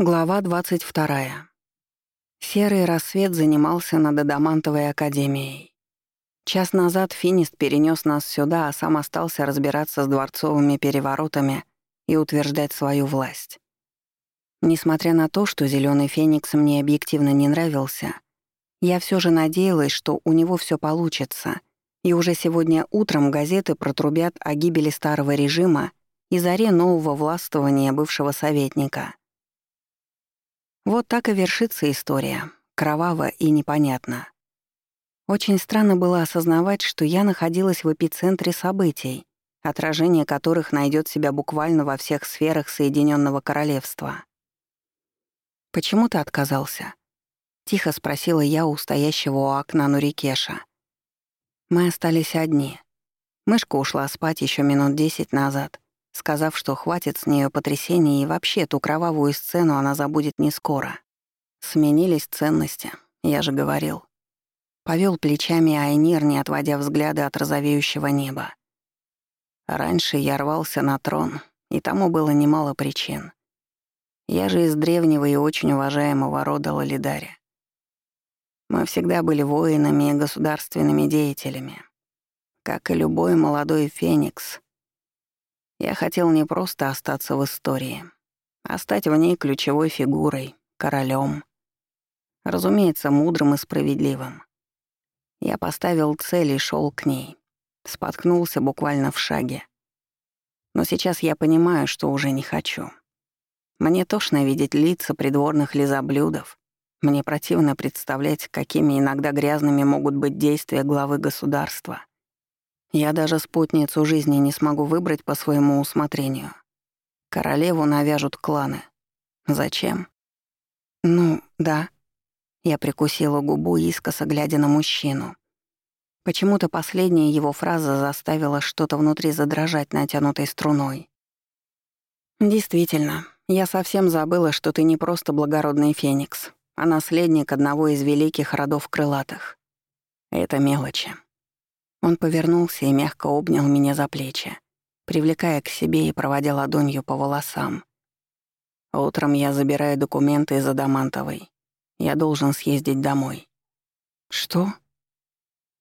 Глава 22. Серый рассвет занимался над Адамантовой академией. Час назад Финист перенес нас сюда, а сам остался разбираться с дворцовыми переворотами и утверждать свою власть. Несмотря на то, что зеленый Феникс мне объективно не нравился, я все же надеялась, что у него все получится, и уже сегодня утром газеты протрубят о гибели старого режима и заре нового властвования бывшего советника — вот так и вершится история, кроваво и непонятно. Очень странно было осознавать, что я находилась в эпицентре событий, отражение которых найдет себя буквально во всех сферах Соединенного Королевства. «Почему ты отказался?» — тихо спросила я у стоящего у окна Нурикеша. Мы остались одни. Мышка ушла спать еще минут десять назад — сказав, что хватит с нее потрясений и вообще ту кровавую сцену она забудет не скоро. Сменились ценности, я же говорил. Повел плечами Айнир, не отводя взгляда от розовеющего неба. Раньше я рвался на трон, и тому было немало причин. Я же из древнего и очень уважаемого рода Лалидаря. Мы всегда были воинами и государственными деятелями. Как и любой молодой феникс — я хотел не просто остаться в истории, а стать в ней ключевой фигурой, королем. Разумеется, мудрым и справедливым. Я поставил цель и шел к ней. Споткнулся буквально в шаге. Но сейчас я понимаю, что уже не хочу. Мне тошно видеть лица придворных лизоблюдов. Мне противно представлять, какими иногда грязными могут быть действия главы государства. Я даже спутницу жизни не смогу выбрать по своему усмотрению. Королеву навяжут кланы. Зачем? Ну, да. Я прикусила губу, искоса глядя на мужчину. Почему-то последняя его фраза заставила что-то внутри задрожать натянутой струной. «Действительно, я совсем забыла, что ты не просто благородный феникс, а наследник одного из великих родов крылатых. Это мелочи. Он повернулся и мягко обнял меня за плечи, привлекая к себе и проводя ладонью по волосам. «Утром я забираю документы из Адамантовой. Я должен съездить домой». «Что?»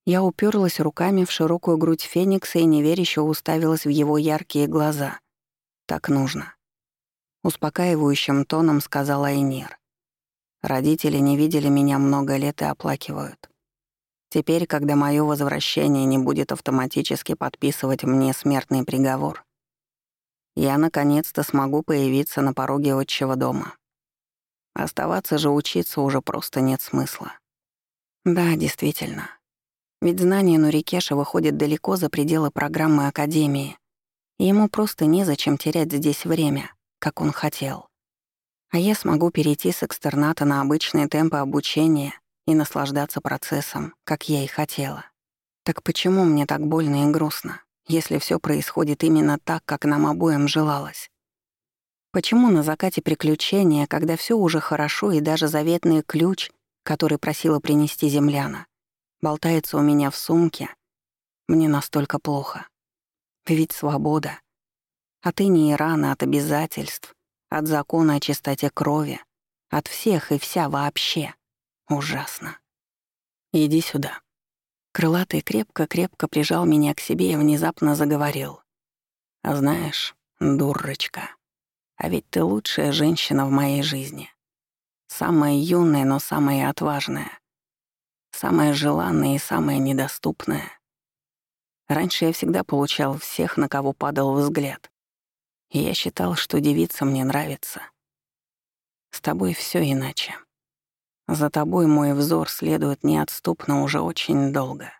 Я уперлась руками в широкую грудь Феникса и неверяще уставилась в его яркие глаза. «Так нужно». Успокаивающим тоном сказала Айнир. «Родители не видели меня много лет и оплакивают. Теперь, когда мое возвращение не будет автоматически подписывать мне смертный приговор, я наконец-то смогу появиться на пороге отчего дома. Оставаться же учиться уже просто нет смысла. Да, действительно. Ведь знание Нурикеша выходит далеко за пределы программы Академии, и ему просто незачем терять здесь время, как он хотел. А я смогу перейти с экстерната на обычные темпы обучения — и наслаждаться процессом, как я и хотела. Так почему мне так больно и грустно, если все происходит именно так, как нам обоим желалось? Почему на закате приключения, когда все уже хорошо и даже заветный ключ, который просила принести земляна, болтается у меня в сумке, мне настолько плохо? Ведь свобода. От инии раны, от обязательств, от закона о чистоте крови, от всех и вся вообще. Ужасно. Иди сюда. Крылатый крепко-крепко прижал меня к себе и внезапно заговорил. А знаешь, дурочка, а ведь ты лучшая женщина в моей жизни. Самая юная, но самая отважная. Самая желанная и самая недоступная. Раньше я всегда получал всех, на кого падал взгляд. И я считал, что девица мне нравится. С тобой все иначе. За тобой мой взор следует неотступно уже очень долго,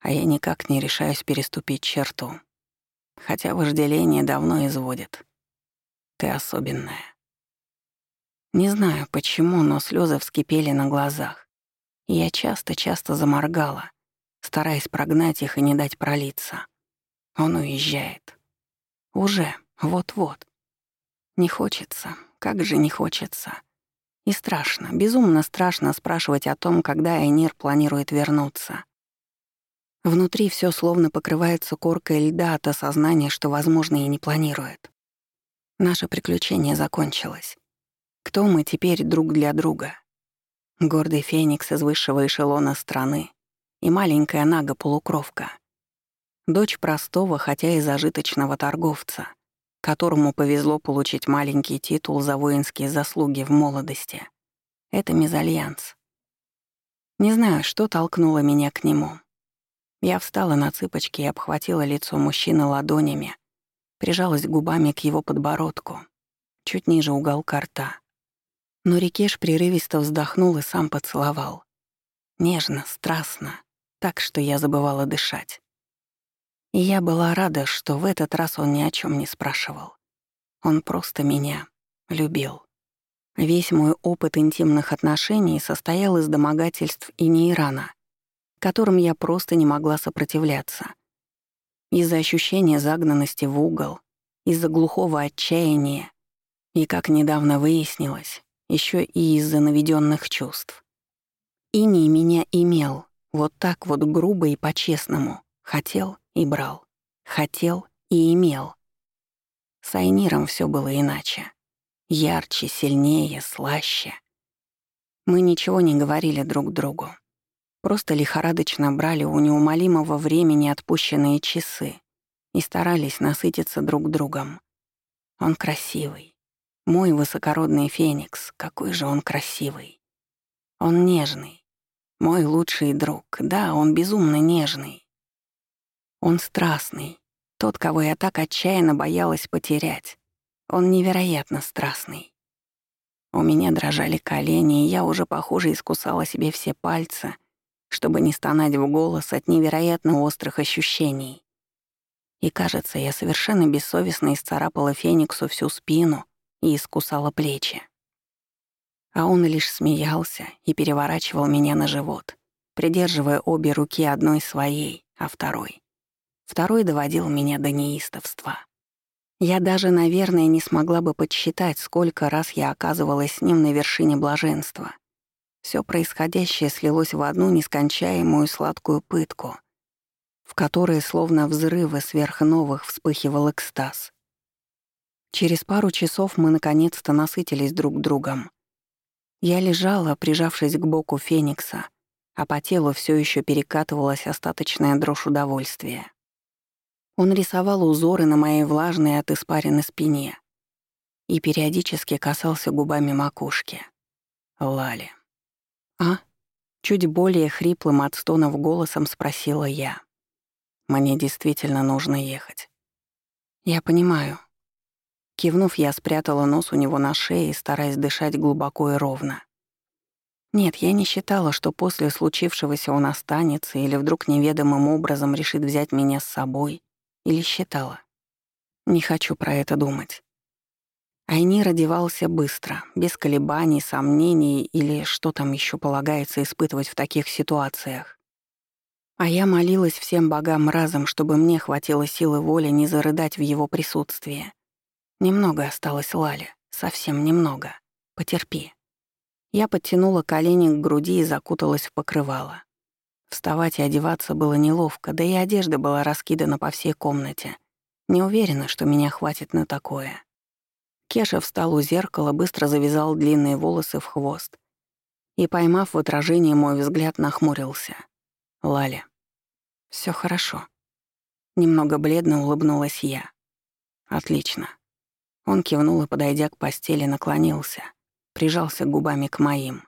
а я никак не решаюсь переступить черту. Хотя вожделение давно изводит. Ты особенная. Не знаю почему, но слезы вскипели на глазах, я часто-часто заморгала, стараясь прогнать их и не дать пролиться. Он уезжает. Уже, вот-вот. Не хочется, как же не хочется. И страшно, безумно страшно спрашивать о том, когда Айнир планирует вернуться. Внутри все словно покрывается коркой льда от осознания, что, возможно, и не планирует. Наше приключение закончилось. Кто мы теперь друг для друга? Гордый феникс из высшего эшелона страны и маленькая нага-полукровка. Дочь простого, хотя и зажиточного торговца, которому повезло получить маленький титул за воинские заслуги в молодости. Это мезальянс. Не знаю, что толкнуло меня к нему. Я встала на цыпочки и обхватила лицо мужчины ладонями, прижалась губами к его подбородку, чуть ниже уголка рта. Но Рикеш прерывисто вздохнул и сам поцеловал. Нежно, страстно, так что я забывала дышать. И я была рада, что в этот раз он ни о чем не спрашивал. Он просто меня любил. Весь мой опыт интимных отношений состоял из домогательств и нейрана, которым я просто не могла сопротивляться. Из-за ощущения загнанности в угол, из-за глухого отчаяния и, как недавно выяснилось, еще и из-за наведенных чувств. Иний меня имел, вот так вот грубо и по-честному. Хотел и брал. Хотел и имел. С Айниром все было иначе. Ярче, сильнее, слаще. Мы ничего не говорили друг другу. Просто лихорадочно брали у неумолимого времени отпущенные часы и старались насытиться друг другом. Он красивый, мой высокородный феникс, какой же он красивый. Он нежный. Мой лучший друг, да, он безумно нежный. Он страстный, тот, кого я так отчаянно боялась потерять. Он невероятно страстный. У меня дрожали колени, и я уже, похоже, искусала себе все пальцы, чтобы не стонать в голос от невероятно острых ощущений. И, кажется, я совершенно бессовестно исцарапала Фениксу всю спину и искусала плечи. А он лишь смеялся и переворачивал меня на живот, придерживая обе руки одной своей, а второй. Второй доводил меня до неистовства. Я даже, наверное, не смогла бы подсчитать, сколько раз я оказывалась с ним на вершине блаженства. Все происходящее слилось в одну нескончаемую сладкую пытку, в которой словно взрывы сверхновых вспыхивал экстаз. Через пару часов мы наконец-то насытились друг другом. Я лежала, прижавшись к боку Феникса, а по телу все еще перекатывалась остаточная дрожь удовольствия. Он рисовал узоры на моей влажной от испарины спине и периодически касался губами макушки. Лали. «А?» — чуть более хриплым от стонов голосом спросила я. «Мне действительно нужно ехать». «Я понимаю», Кивнув, я спрятала нос у него на шее, стараясь дышать глубоко и ровно. Нет, я не считала, что после случившегося он останется или вдруг неведомым образом решит взять меня с собой. Или считала. Не хочу про это думать. Айни родивался быстро, без колебаний, сомнений или что там еще полагается испытывать в таких ситуациях. А я молилась всем богам разом, чтобы мне хватило силы воли не зарыдать в его присутствии. Немного осталось Лали, совсем немного. Потерпи. Я подтянула колени к груди и закуталась в покрывало. Вставать и одеваться было неловко, да и одежда была раскидана по всей комнате. Не уверена, что меня хватит на такое. Кеша встал у зеркала, быстро завязал длинные волосы в хвост и, поймав в отражении мой взгляд, нахмурился. «Лаля, все хорошо». Немного бледно улыбнулась я. «Отлично. Он кивнул и, подойдя к постели, наклонился, прижался губами к моим.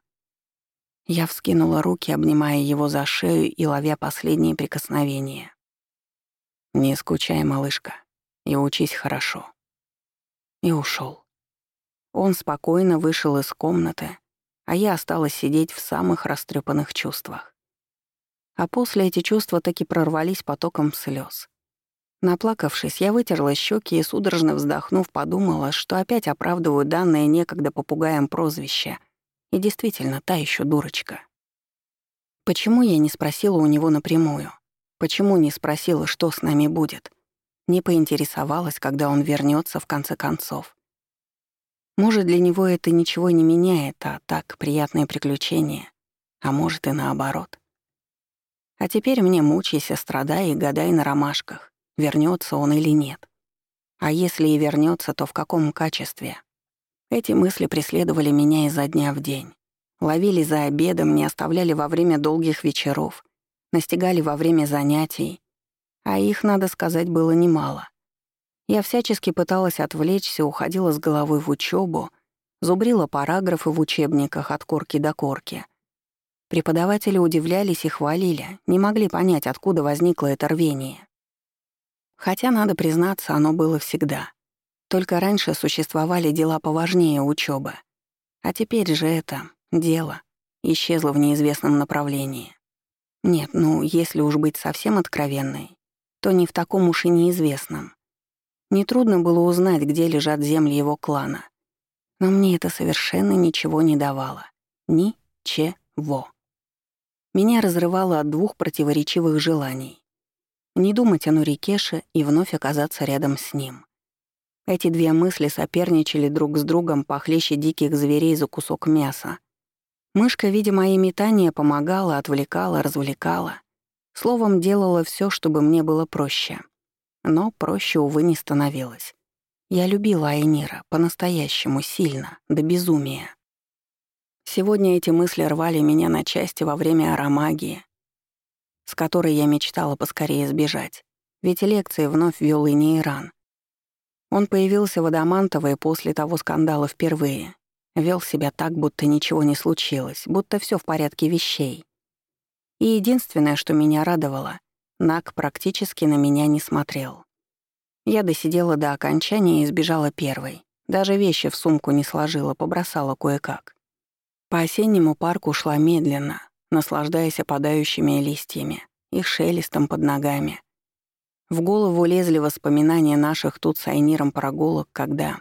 Я вскинула руки, обнимая его за шею и ловя последние прикосновения. «Не скучай, малышка, и учись хорошо». И ушел. Он спокойно вышел из комнаты, а я осталась сидеть в самых растрепанных чувствах. А после эти чувства таки прорвались потоком слез. Наплакавшись, я вытерла щеки и, судорожно вздохнув, подумала, что опять оправдываю данное некогда попугаем прозвище. И действительно, та еще дурочка. Почему я не спросила у него напрямую? Почему не спросила, что с нами будет? Не поинтересовалась, когда он вернется в конце концов. Может, для него это ничего не меняет, а так, приятное приключение. А может, и наоборот. А теперь мне мучайся, страдай и гадай на ромашках вернется он или нет. А если и вернется, то в каком качестве? Эти мысли преследовали меня изо дня в день. Ловили за обедом, не оставляли во время долгих вечеров, настигали во время занятий. А их, надо сказать, было немало. Я всячески пыталась отвлечься, уходила с головой в учебу, зубрила параграфы в учебниках от корки до корки. Преподаватели удивлялись и хвалили, не могли понять, откуда возникло это рвение. Хотя, надо признаться, оно было всегда. Только раньше существовали дела поважнее учебы. А теперь же это дело исчезло в неизвестном направлении. Нет, ну, если уж быть совсем откровенной, то не в таком уж и неизвестном. Нетрудно было узнать, где лежат земли его клана. Но мне это совершенно ничего не давало. Ни-че-во. Меня разрывало от двух противоречивых желаний. Не думать о Нурикеше и вновь оказаться рядом с ним. Эти две мысли соперничали друг с другом похлеще диких зверей за кусок мяса. Мышка, видя мои метания, помогала, отвлекала, развлекала. Словом, делала все, чтобы мне было проще. Но проще, увы, не становилось. Я любила Айнира, по-настоящему, сильно, до безумия. Сегодня эти мысли рвали меня на части во время аромагии, с которой я мечтала поскорее сбежать. Ведь лекции вновь вел и Нейран. Он появился в Адамантовой после того скандала впервые. Вел себя так, будто ничего не случилось, будто все в порядке вещей. И единственное, что меня радовало, Нак практически на меня не смотрел. Я досидела до окончания и сбежала первой. Даже вещи в сумку не сложила, побросала кое-как. По осеннему парку шла медленно, наслаждаясь опадающими листьями, их шелестом под ногами. В голову лезли воспоминания наших тут с Айниром прогулок, когда...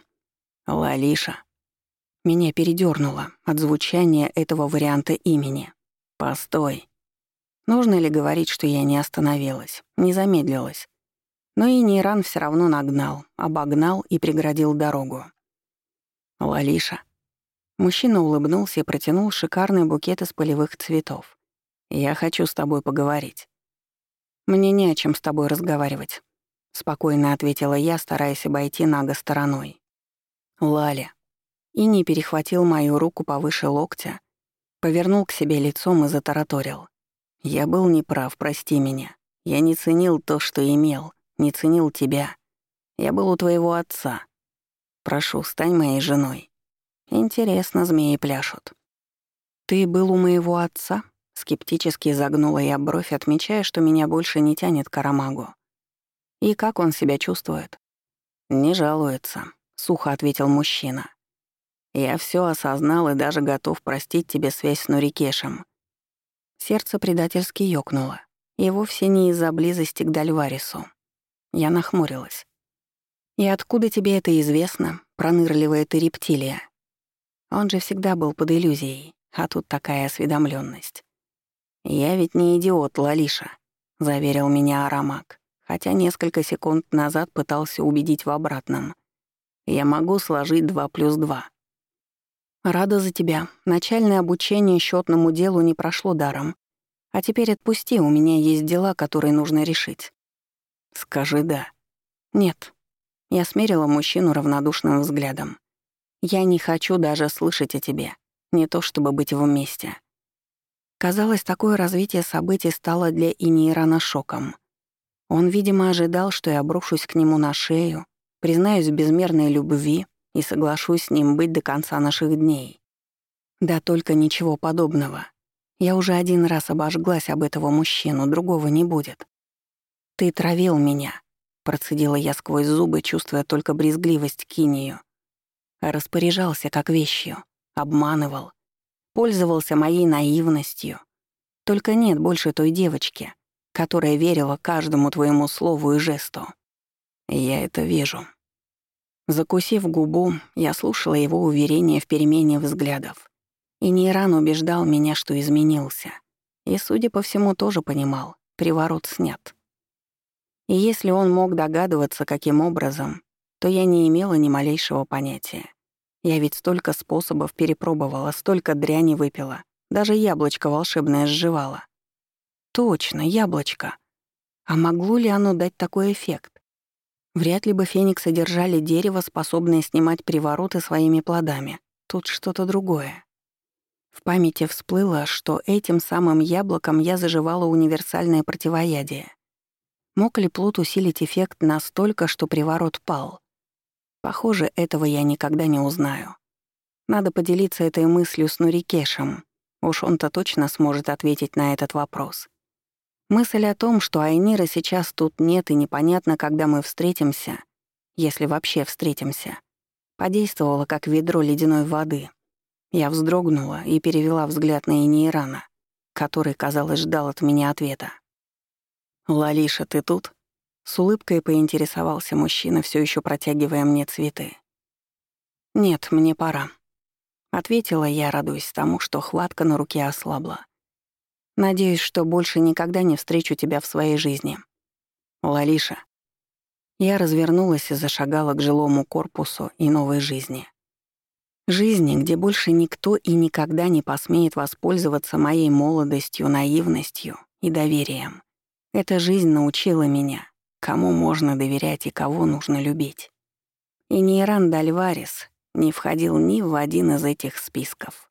Лалиша. Меня передёрнуло от звучания этого варианта имени. «Постой», Нужно ли говорить, что я не остановилась, не замедлилась? Но и Нейран все равно нагнал, обогнал и преградил дорогу. «Лалиша». Мужчина улыбнулся и протянул шикарный букет из полевых цветов. «Я хочу с тобой поговорить». «Мне не о чем с тобой разговаривать», — спокойно ответила я, стараясь обойти Нага стороной. «Лаля». И не перехватил мою руку повыше локтя, повернул к себе лицом и затараторил. Я был неправ, прости меня. Я не ценил то, что имел, не ценил тебя. Я был у твоего отца. Прошу, стань моей женой. Интересно, змеи пляшут. Ты был у моего отца? Скептически загнула я бровь, отмечая, что меня больше не тянет к. И как он себя чувствует? Не жалуется, сухо ответил мужчина. Я все осознал и даже готов простить тебе связь с Нурикешем. Сердце предательски ёкнуло. И вовсе не из-за близости к Дальварису. Я нахмурилась. «И откуда тебе это известно, пронырливая ты рептилия?» Он же всегда был под иллюзией, а тут такая осведомленность. «Я ведь не идиот, Лалиша», — заверил меня Арамак, хотя несколько секунд назад пытался убедить в обратном. «Я могу сложить два плюс два. «Рада за тебя. Начальное обучение счетному делу не прошло даром. А теперь отпусти, у меня есть дела, которые нужно решить». «Скажи «да». «Нет». Я смерила мужчину равнодушным взглядом. «Я не хочу даже слышать о тебе. Не то чтобы быть вместе». Казалось, такое развитие событий стало для Инирана шоком. Он, видимо, ожидал, что я брошусь к нему на шею, признаюсь в безмерной любви, и соглашусь с ним быть до конца наших дней. Да только ничего подобного. Я уже один раз обожглась об этого мужчину, другого не будет. «Ты травил меня», — процедила я сквозь зубы, чувствуя только брезгливость Кинию. Распоряжался как вещью, обманывал, пользовался моей наивностью. Только нет больше той девочки, которая верила каждому твоему слову и жесту. Я это вижу, Закусив губу, я слушала его уверения в перемене взглядов. И Нейран убеждал меня, что изменился. И, судя по всему, тоже понимал, приворот снят. И если он мог догадываться, каким образом, то я не имела ни малейшего понятия. Я ведь столько способов перепробовала, столько дряни выпила, даже яблочко волшебное сживала. Точно, яблочко. А могло ли оно дать такой эффект? Вряд ли бы фениксы держали дерево, способное снимать привороты своими плодами. Тут что-то другое. В памяти всплыло, что этим самым яблоком я заживала универсальное противоядие. Мог ли плод усилить эффект настолько, что приворот пал? Похоже, этого я никогда не узнаю. Надо поделиться этой мыслью с Нурикешем. Уж он-то точно сможет ответить на этот вопрос. Мысль о том, что Айнира сейчас тут нет и непонятно, когда мы встретимся, если вообще встретимся, подействовала как ведро ледяной воды. Я вздрогнула и перевела взгляд на Инейрана, который, казалось, ждал от меня ответа. «Лалиша, ты тут?» С улыбкой поинтересовался мужчина, все еще протягивая мне цветы. «Нет, мне пора», — ответила я, радуясь тому, что хватка на руке ослабла. Надеюсь, что больше никогда не встречу тебя в своей жизни. Лалиша. Я развернулась и зашагала к жилому корпусу и новой жизни. Жизни, где больше никто и никогда не посмеет воспользоваться моей молодостью, наивностью и доверием. Эта жизнь научила меня, кому можно доверять и кого нужно любить. И Нейран Дальварис не входил ни в один из этих списков.